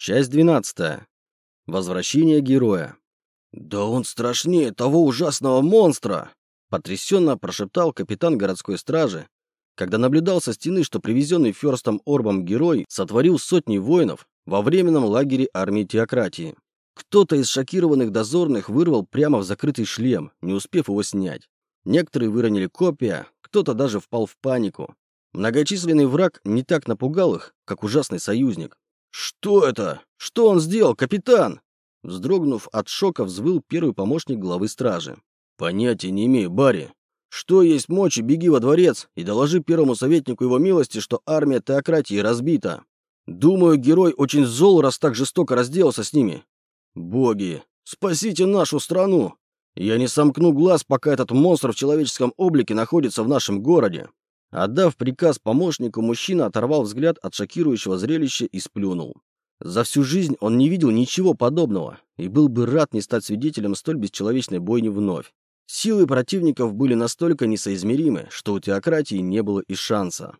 Часть 12. Возвращение героя. «Да он страшнее того ужасного монстра!» Потрясенно прошептал капитан городской стражи, когда наблюдал со стены, что привезенный Ферстом Орбом герой сотворил сотни воинов во временном лагере армии теократии. Кто-то из шокированных дозорных вырвал прямо в закрытый шлем, не успев его снять. Некоторые выронили копья, кто-то даже впал в панику. Многочисленный враг не так напугал их, как ужасный союзник. «Что это? Что он сделал, капитан?» Вздрогнув от шока, взвыл первый помощник главы стражи. «Понятия не имею, Барри. Что есть мочи, беги во дворец и доложи первому советнику его милости, что армия теократии разбита. Думаю, герой очень зол, раз так жестоко разделался с ними. Боги, спасите нашу страну! Я не сомкну глаз, пока этот монстр в человеческом облике находится в нашем городе. Отдав приказ помощнику, мужчина оторвал взгляд от шокирующего зрелища и сплюнул. За всю жизнь он не видел ничего подобного и был бы рад не стать свидетелем столь бесчеловечной бойни вновь. Силы противников были настолько несоизмеримы, что у теократии не было и шанса.